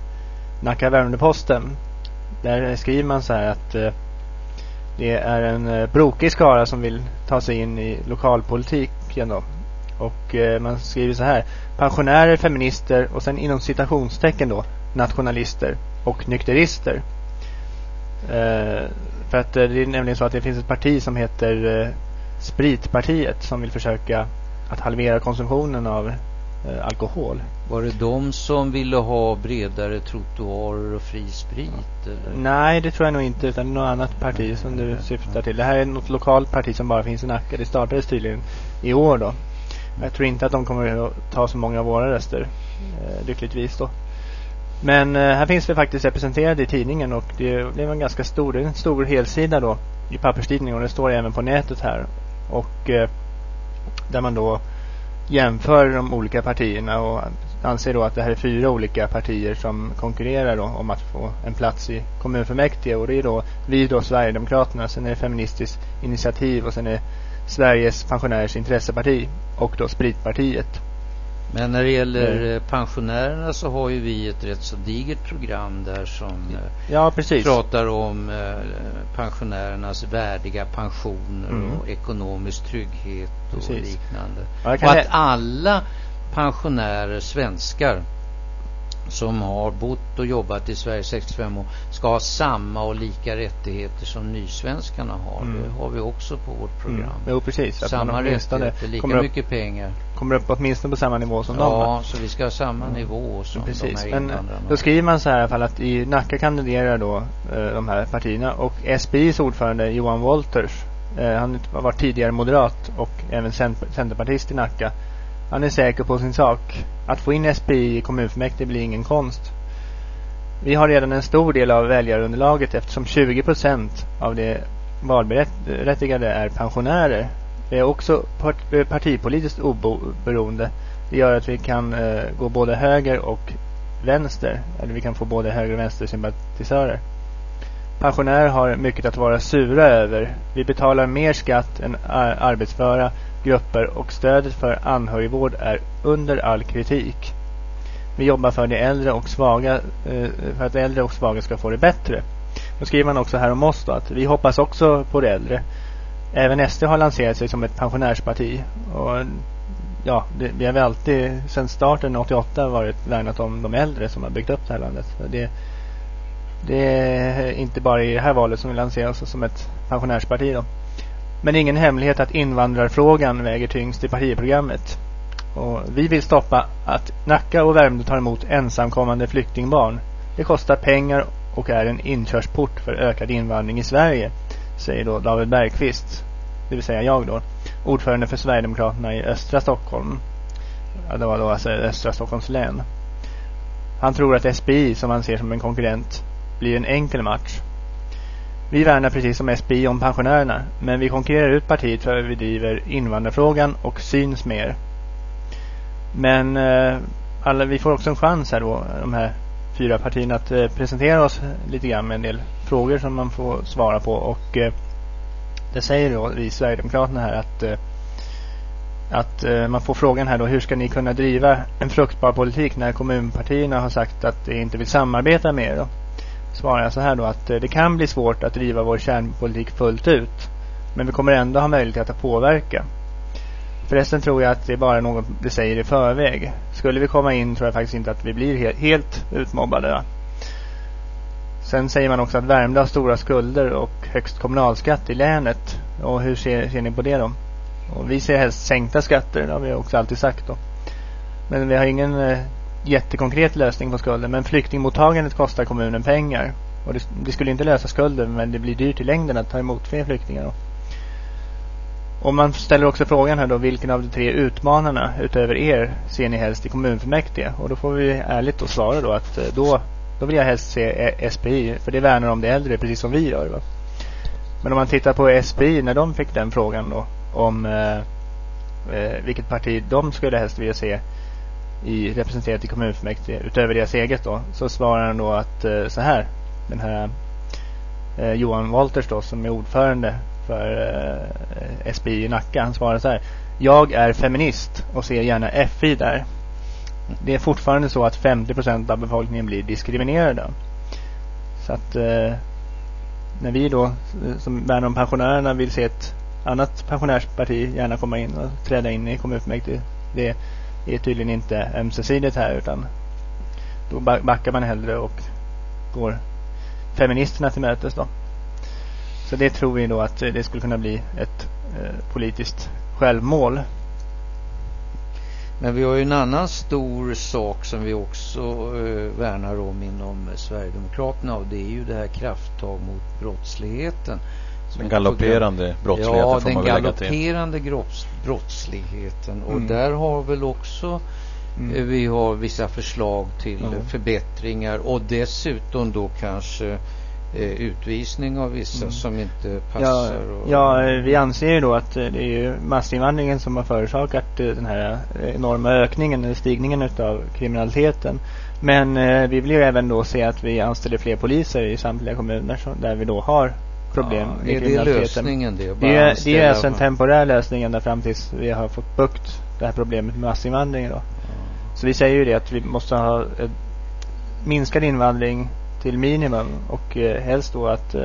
Nacka Värmdö-Posten. Där skriver man så här att eh, det är en eh, brokig skara som vill ta sig in i lokalpolitiken då. Och eh, man skriver så här. Pensionärer, feminister och sen inom citationstecken då nationalister och nykterister. Eh, för att eh, det är nämligen så att det finns ett parti som heter eh, Spritpartiet som vill försöka att halvera konsumtionen av alkohol. Var det de som ville ha bredare trottoarer och fri sprit? Eller? Nej, det tror jag nog inte. Utan det är något annat parti som du syftar till. Det här är något lokalt parti som bara finns i Nacka. Det startades tydligen i år då. Jag tror inte att de kommer att ta så många av våra röster. Eh, lyckligtvis då. Men eh, här finns vi faktiskt representerade i tidningen och det, är en ganska stor, det är en stor helsida då i papperstidningen och det står även på nätet här. Och eh, där man då jämför de olika partierna och anser då att det här är fyra olika partier som konkurrerar då om att få en plats i kommunfullmäktige och det är då vi då Sverigedemokraterna, sen är det Feministiskt initiativ och sen är det Sveriges pensionärers intresseparti och då Spritpartiet. Men när det gäller mm. pensionärerna så har ju vi ett rätt så digert program där som eh, ja, pratar om eh, pensionärernas värdiga pensioner mm. och ekonomisk trygghet och precis. liknande. och att alla pensionärer, svenskar som har bott och jobbat i Sverige 65 år ska ha samma och lika rättigheter som nysvenskarna har. Mm. Det har vi också på vårt program. Mm. Jo, precis. Samma rättigheter, lika upp, mycket pengar. Kommer upp åtminstone på samma nivå som ja, dem. Ja, så vi ska ha samma mm. nivå som precis. de här Men då skriver man så här i alla fall att i Nacka kandiderar då eh, de här partierna och SPIs ordförande Johan Wolters eh, han var tidigare moderat och även centerpartist i Nacka han är säker på sin sak. Att få in SPI i kommunfullmäktige blir ingen konst. Vi har redan en stor del av väljarunderlaget eftersom 20 procent av de valberättigade är pensionärer. Vi är också eh, partipolitiskt oberoende. Det gör att vi kan eh, gå både höger och vänster. Eller vi kan få både höger och vänster sympatisörer. Pensionärer har mycket att vara sura över. Vi betalar mer skatt än arbetsföra grupper och stödet för anhörigvård är under all kritik. Vi jobbar för de äldre och svaga eh, för att äldre och svaga ska få det bättre. Då skriver man också här om oss då, att vi hoppas också på de äldre. Även SD har lanserat sig som ett pensionärsparti. Och ja, det, vi har väl alltid sedan starten 88 varit värnat om de äldre som har byggt upp det här landet. Det, det är inte bara i det här valet som vi lanserar oss som ett pensionärsparti då. Men det är ingen hemlighet att invandrarfrågan väger tyngst i partiprogrammet. Och vi vill stoppa att Nacka och Värmdö tar emot ensamkommande flyktingbarn. Det kostar pengar och är en inkörsport för ökad invandring i Sverige, säger då David Bergqvist, det vill säga jag då, ordförande för Sverigedemokraterna i östra Stockholm. Ja, det var då alltså östra Stockholms län. Han tror att SPI, som han ser som en konkurrent, blir en enkel match. Vi värnar precis som SPI om pensionärerna, men vi konkurrerar ut partiet för att vi driver invandrarfrågan och syns mer. Men eh, alla, vi får också en chans här då, de här fyra partierna, att eh, presentera oss lite grann med en del frågor som man får svara på. Och eh, det säger då vi Sverigedemokraterna här att eh, att eh, man får frågan här då, hur ska ni kunna driva en fruktbar politik när kommunpartierna har sagt att de inte vill samarbeta med er då? Svarar jag så här då att eh, det kan bli svårt att driva vår kärnpolitik fullt ut. Men vi kommer ändå ha möjlighet att påverka. Förresten tror jag att det är bara något vi säger i förväg. Skulle vi komma in tror jag faktiskt inte att vi blir helt, utmobbade. Sen säger man också att Värmdö har stora skulder och högst kommunalskatt i länet. Och hur ser, ser ni på det då? Och vi ser helst sänkta skatter, det har vi också alltid sagt då. Men vi har ingen eh, jättekonkret lösning på skulden. Men flyktingmottagandet kostar kommunen pengar. Och det, det, skulle inte lösa skulden men det blir dyrt i längden att ta emot fler flyktingar. Då. Och man ställer också frågan här då, vilken av de tre utmanarna utöver er ser ni helst i kommunfullmäktige? Och då får vi ärligt då svara då att eh, då, då vill jag helst se eh, SPI, för det värnar om de äldre precis som vi gör. Va? Men om man tittar på SPI när de fick den frågan då, om eh, eh, vilket parti de skulle helst vilja se i, representerat i kommunfullmäktige utöver deras eget då, så svarar han då att eh, så här, den här eh, Johan Walters då som är ordförande för eh, SBI i Nacka. Han svarar så här. Jag är feminist och ser gärna FI där. Det är fortfarande så att 50% av befolkningen blir diskriminerade. Så att eh, när vi då eh, som värnar om pensionärerna vill se ett annat pensionärsparti gärna komma in och träda in i kommunfullmäktige. Det är tydligen inte ömsesidigt här utan då backar man hellre och går feministerna till mötes då. Så det tror vi då att det skulle kunna bli ett eh, politiskt självmål. Men vi har ju en annan stor sak som vi också eh, värnar om inom Sverigedemokraterna och det är ju det här krafttag mot brottsligheten. Den galopperande brottsligheten ja, får den galopperande brottsligheten och mm. där har väl också mm. Eh, vi har vissa förslag till mm. förbättringar och dessutom då kanske Eh, utvisning av vissa mm. som inte passar? Ja, ja, vi anser ju då att eh, det är ju massinvandringen som har förorsakat eh, den här enorma ökningen, stigningen av kriminaliteten. Men vi vill ju även då se att vi anställer fler poliser i samtliga kommuner där vi då har problem ja, med är. Det lösningen det? Det är, det är alltså en temporär lösning ända fram tills vi har fått bukt det här problemet med massinvandringen då. Ja. Så vi säger ju det att vi måste ha minskad invandring till minimum och eh, helst då att eh,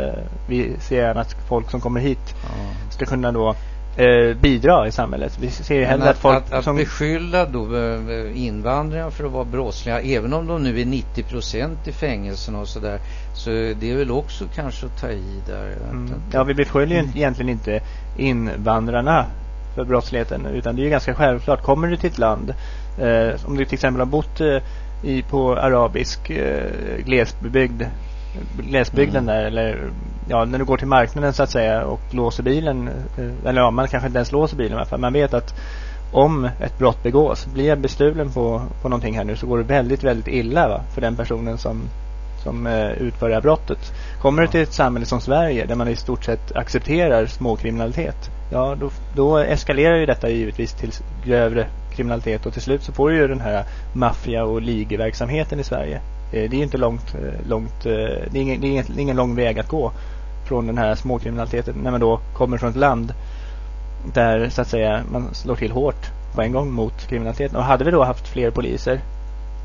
vi ser gärna att folk som kommer hit ja. ska kunna då eh, bidra i samhället. Vi ser hellre att, att folk att, att som... beskylla då eh, invandrare för att vara brottslingar även om de nu är 90 procent i fängelserna och sådär så det är väl också kanske att ta i där. Mm. Ja, vi beskyller ju mm. egentligen inte invandrarna för brottsligheten utan det är ju ganska självklart. Kommer du till ett land eh, om du till exempel har bott eh, i, på arabisk eh, glesbygd glesbygden mm. där eller ja, när du går till marknaden så att säga och låser bilen eh, eller ja, man kanske inte ens låser bilen i alla fall. Man vet att om ett brott begås, blir jag bestulen på, på någonting här nu så går det väldigt, väldigt illa va, för den personen som, som eh, utför det här brottet. Kommer ja. du till ett samhälle som Sverige där man i stort sett accepterar småkriminalitet, ja då, då eskalerar ju detta givetvis till grövre kriminalitet och till slut så får du ju den här maffia och ligeverksamheten i Sverige. Eh, det är inte långt, eh, långt eh, det är ingen, det är ingen lång väg att gå från den här småkriminaliteten när man då kommer från ett land där så att säga man slår till hårt på en gång mot kriminaliteten. Och hade vi då haft fler poliser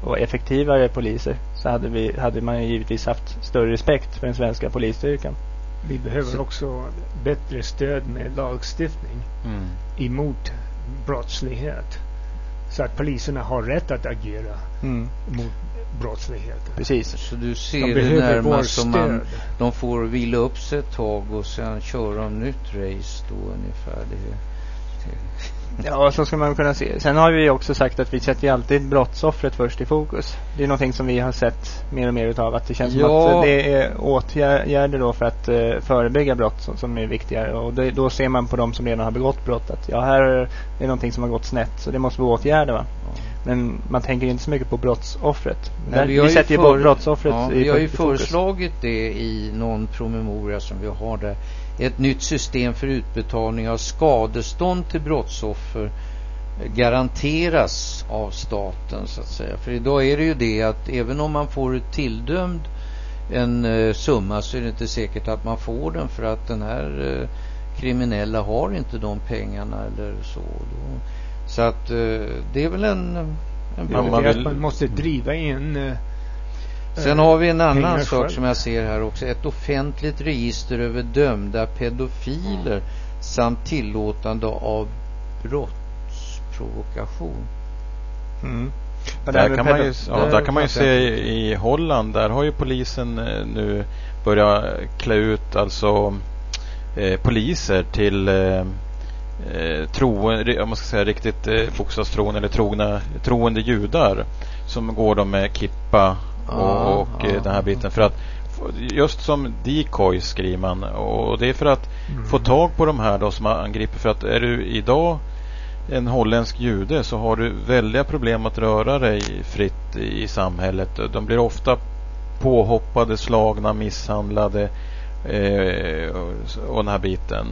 och effektivare poliser så hade, vi, hade man givetvis haft större respekt för den svenska polisstyrkan. Vi behöver så. också bättre stöd med lagstiftning mm. emot brottslighet. Så att poliserna har rätt att agera mm. mot brottsligheten. Precis. Så du ser de det närmast som man, de får vila upp sig ett tag och sen köra en nytt race då ungefär. Det, Ja, så ska man kunna se. Sen har vi också sagt att vi sätter alltid brottsoffret först i fokus. Det är någonting som vi har sett mer och mer utav. Att det känns ja. som att det är åtgärder då för att uh, förebygga brott som, som är viktigare. Och det, då ser man på de som redan har begått brott att ja, här är det någonting som har gått snett. Så det måste vi åtgärda va. Ja. Men man tänker inte så mycket på brottsoffret. Nej, vi, vi sätter ju för... brottsoffret ja, i Vi har ju föreslagit det i någon promemoria som vi har där ett nytt system för utbetalning av skadestånd till brottsoffer garanteras av staten så att säga. För idag är det ju det att även om man får ett tildömd en uh, summa så är det inte säkert att man får den för att den här uh, kriminella har inte de pengarna eller så. Då, så att uh, det är väl en, en bra... Man, vill... man måste driva in Sen har vi en annan sak som jag ser här också. Ett offentligt register över dömda pedofiler mm. samt tillåtande av brottsprovokation. Mm. Där, kan man ju, ja, där kan man ju se i, i Holland, där har ju polisen eh, nu börjat klä ut alltså eh, poliser till eh, eh, troende, om man ska säga riktigt eh, bokstavstroende eller trogna, troende judar som går då med kippa och, och ah. den här biten. För att just som decoy skriver man och det är för att Mm. få tag på de här då som angriper. För att är du idag en holländsk jude så har du väldiga problem att röra dig fritt i samhället. De blir ofta påhoppade, slagna, misshandlade eh, och, och den här biten.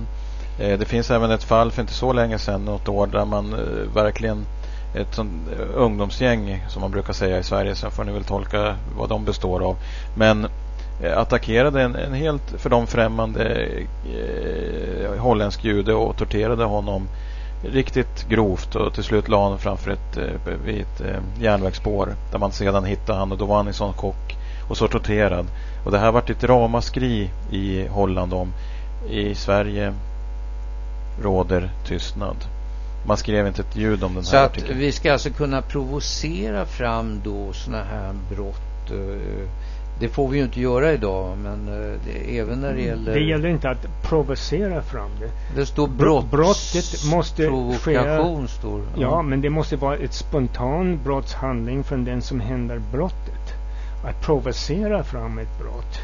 Eh, det finns även ett fall för inte så länge sedan, något år, där man eh, verkligen ett sånt eh, ungdomsgäng som man brukar säga i Sverige, sen får ni väl tolka vad de består av. Men eh, attackerade en, en helt för dem främmande eh, holländsk jude och torterade honom riktigt grovt och till slut la han framför ett, eh, vid ett eh, järnvägsspår där man sedan hittade han och då var han i sån chock och så torterad. Och det här vart ett ramaskri i Holland om. I Sverige råder tystnad. Man skrev inte ett ljud om den Så här att artikeln. vi ska alltså kunna provocera fram då sådana här brott. eh, Det får vi ju inte göra idag men eh, det, även när det gäller... Det gäller inte att provocera fram det. Det står Bro- brott. brottet måste Provokation står Ja, men det måste vara ett spontan brottshandling från den som händer brottet. Att provocera fram ett brott.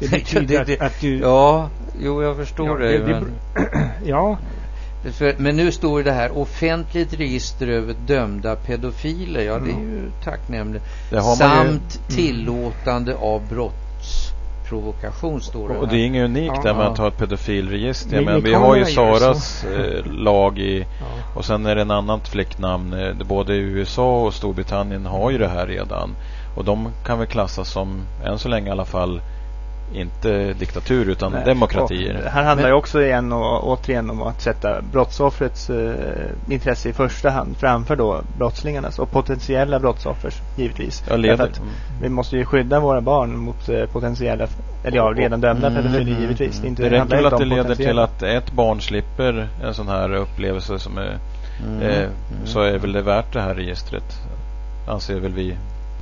Det [LAUGHS] betyder det- att, att du... Ja, jo jag förstår Ja, det. det- det men, [CLEARS THROAT] ja, för, men nu står det här offentligt register över dömda pedofiler. Ja, det är ju tacknämligt. Man ju- Samt tillåtande av brottsprovokation står det Och här. det är inget unikt Ja. där med att ha ett pedofilregister. Men vi har ju Saras eh, lag i ja. och sen är det en annat fläcknamn. Eh, Både USA och Storbritannien har ju det här redan. Och de kan väl klassas som, än så länge i alla fall, inte diktatur utan Nej. demokratier. Och här handlar det också igen och återigen om att sätta brottsoffrets eh, intresse i första hand framför då brottslingarnas och potentiella brottsoffers givetvis. Att vi måste ju skydda våra barn mot eh, potentiella, eller ja, redan dömda Mm, pedofili mm, givetvis. Det, är inte, Det räcker väl att det leder till att ett barn slipper en sån här upplevelse som är, Mm, eh, mm. så är väl det värt det här registret. Anser väl vi.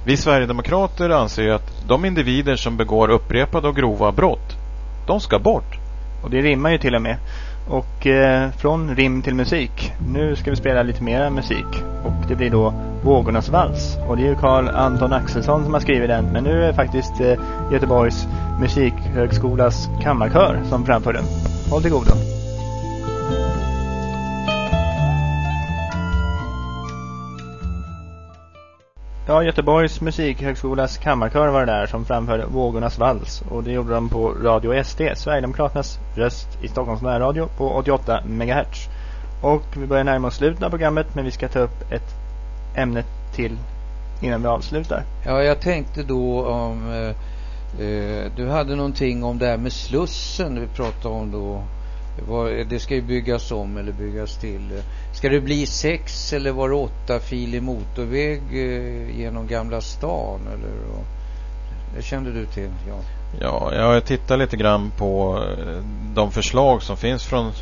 Vi Sverigedemokrater anser ju att de individer som begår upprepade och grova brott, de ska bort. Och det rimmar ju till och med. Och eh, från rim till musik. Nu ska vi spela lite mer musik. Och det blir då Vågornas vals. Och det är ju Carl Anton Axelsson som har skrivit den. Men nu är det faktiskt eh, Göteborgs musikhögskolas kammarkör som framför den. Håll till godo. Ja, Göteborgs musikhögskolas kammarkör var det där som framförde Vågornas vals. Och det gjorde de på Radio SD, Sverigedemokraternas röst i Stockholms närradio på 88 MHz. Och vi börjar närma oss slutet av programmet men vi ska ta upp ett ämne till innan vi avslutar. Ja, jag tänkte då om eh, eh du hade någonting om det här med Slussen vi pratade om då. Det ska ju byggas om eller byggas till. Ska det bli sex eller var det åtta filig motorväg eh, genom Gamla stan eller? Det kände du till? Ja. Ja, jag tittar lite grann på eh, de förslag som finns från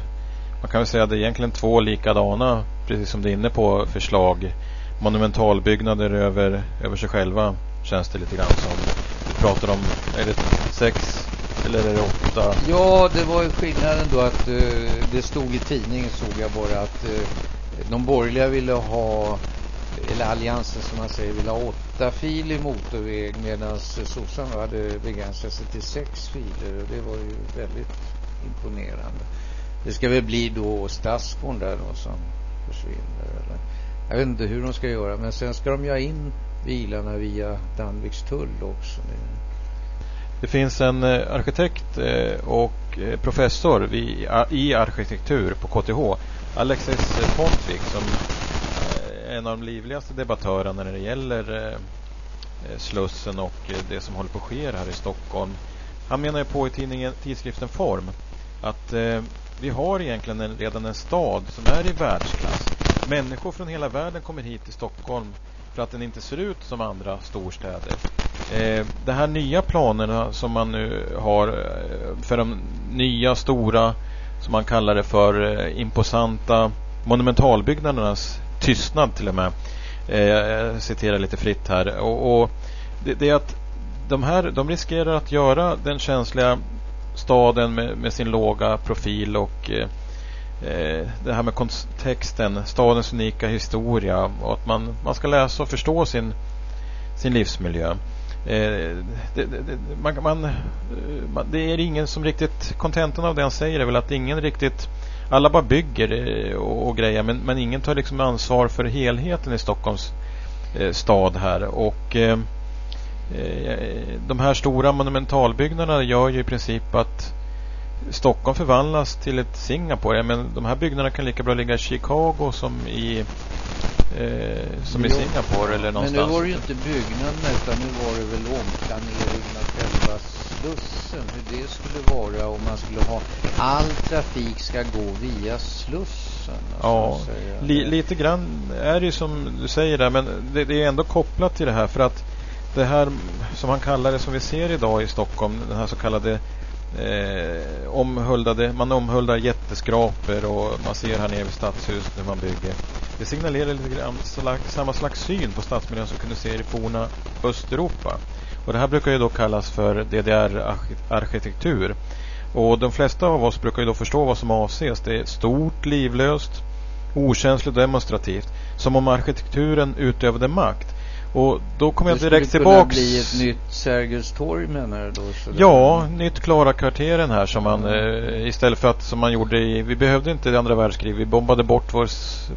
man kan väl säga att det är egentligen två likadana, precis som du är inne på, förslag. Monumentalbyggnader över, över sig själva känns det lite grann som. Vi pratar om, är det sex eller är det åtta? Ja, det var ju skillnaden då att uh, det stod i tidningen såg jag bara att uh, de borgerliga ville ha, eller alliansen som man säger, ville ha åtta filer motorväg medan sossarna hade begränsat sig till sex filer och det var ju väldigt imponerande. Det ska väl bli då Stadsgården där då som försvinner eller jag vet inte hur de ska göra men sen ska de ju ha in bilarna via Danviks tull också. Det, det finns en eh, arkitekt eh, och eh, professor vid, a, i arkitektur på KTH, Alexis Pontvik, som eh, är en av de livligaste debattörerna när det gäller eh, eh, Slussen och eh, det som håller på att ske här i Stockholm. Han menar ju på i tidningen, tidskriften Form att eh, vi har egentligen en, redan en stad som är i världsklass. Människor från hela världen kommer hit till Stockholm för att den inte ser ut som andra storstäder. Eh, de här nya planerna som man nu har eh, för de nya stora, som man kallar det för, eh, imposanta monumentalbyggnadernas tystnad till och med. Eh, jag citerar lite fritt här. Och, och det, det är att de här de riskerar att göra den känsliga staden med, med sin låga profil och eh, eh, det här med kontexten, stadens unika historia och att man, man ska läsa och förstå sin, sin livsmiljö. Eh, det, det, man, man, eh, man, det är ingen som riktigt, kontentan av det han säger är väl att ingen riktigt alla bara bygger eh, och, och grejer men, men ingen tar liksom ansvar för helheten i Stockholms eh, stad här. Och eh, de här stora monumentalbyggnaderna gör ju i princip att Stockholm förvandlas till ett Singapore. Men de här byggnaderna kan lika bra ligga i Chicago som i eh, som i Singapore eller någonstans. Men nu var det ju inte byggnaderna utan nu var det väl omplaneringen av själva Slussen. Hur det skulle vara om man skulle ha all trafik ska gå via Slussen. Alltså, ja, li, lite grann är det ju som du säger där men det, det är ändå kopplat till det här för att det här som han kallar det som vi ser idag i Stockholm, den här så kallade eh, omhuldade, man omhuldar jätteskraper och man ser här nere vid stadshuset när man bygger. Det signalerar lite grann slags, samma slags syn på stadsmiljön som kunde se i forna Östeuropa. Och det här brukar ju då kallas för DDR-arkitektur. Och de flesta av oss brukar ju då förstå vad som avses. Det är stort, livlöst, okänsligt och demonstrativt. Som om arkitekturen utövade makt. Och då kommer jag direkt tillbaks. Det bli ett nytt Sergels torg menar du då? Ja, nytt Klara-kvarteren här som man eh, istället för att som man gjorde i, vi behövde inte det andra världskriget, vi bombade bort vår,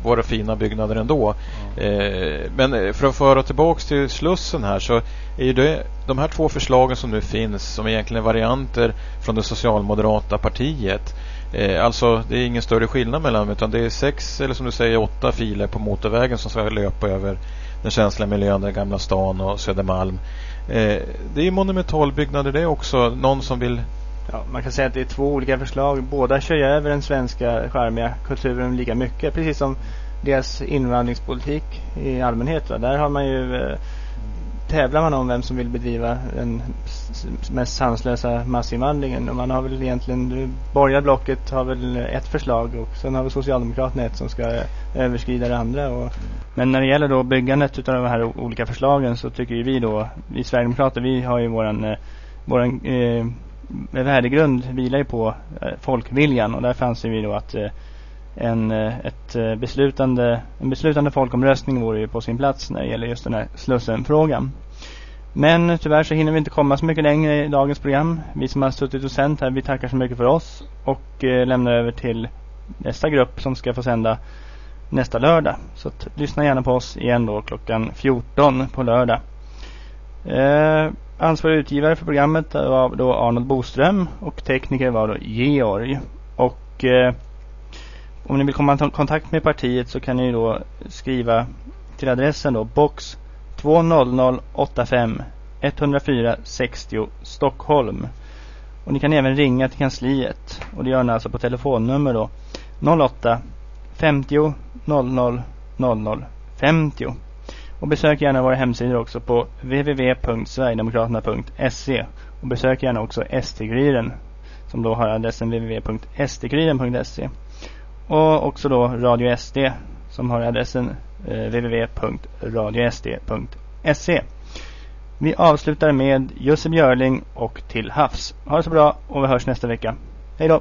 våra fina byggnader ändå. Mm. Eh, men eh, för att föra tillbaks till Slussen här så är ju det, de här två förslagen som nu finns som egentligen är varianter från det socialmoderata partiet. Eh, alltså det är ingen större skillnad mellan utan det är sex eller som du säger åtta filer på motorvägen som ska löpa över den känsliga miljön, den gamla stan och Södermalm. Eh, det är monumentalbyggnader det också. Någon som vill Ja, man kan säga att det är två olika förslag. Båda kör ju över den svenska charmiga kulturen lika mycket. Precis som deras invandringspolitik i allmänhet. Va? Där har man ju eh, tävlar man om vem som vill bedriva den mest sanslösa massinvandringen. Och man har väl egentligen, borgarblocket har väl ett förslag och sen har väl Socialdemokraterna ett som ska eh, överskrida det andra. Och, men när det gäller då byggandet av de här olika förslagen så tycker ju vi då, vi Sverigedemokrater, vi har ju våran, eh, våran eh, värdegrund vilar ju på eh, folkviljan och därför anser vi då att eh, en, eh, ett eh, beslutande, en beslutande folkomröstning vore ju på sin plats när det gäller just den här Slussenfrågan. Men tyvärr så hinner vi inte komma så mycket längre i dagens program. Vi som har suttit och sänt här, vi tackar så mycket för oss och eh, lämnar över till nästa grupp som ska få sända nästa lördag. Så att, lyssna gärna på oss igen då klockan 14 på lördag. Eh, ansvarig utgivare för programmet var då Arnold Boström och tekniker var då Georg. Och eh, om ni vill komma i kontakt med partiet så kan ni då skriva till adressen då box 20085 104 60 Stockholm. Och ni kan även ringa till kansliet. Och det gör ni alltså på telefonnummer då 08 50 00 00 50. Och besök gärna våra hemsidor också på www.sverigedemokraterna.se och besök gärna också ST-Kuriren som då har adressen www.stkuriren.se och också då Radio SD som har adressen eh, www.radiosd.se. Vi avslutar med Jussi Björling och Till havs. Ha det så bra och vi hörs nästa vecka. Hej då!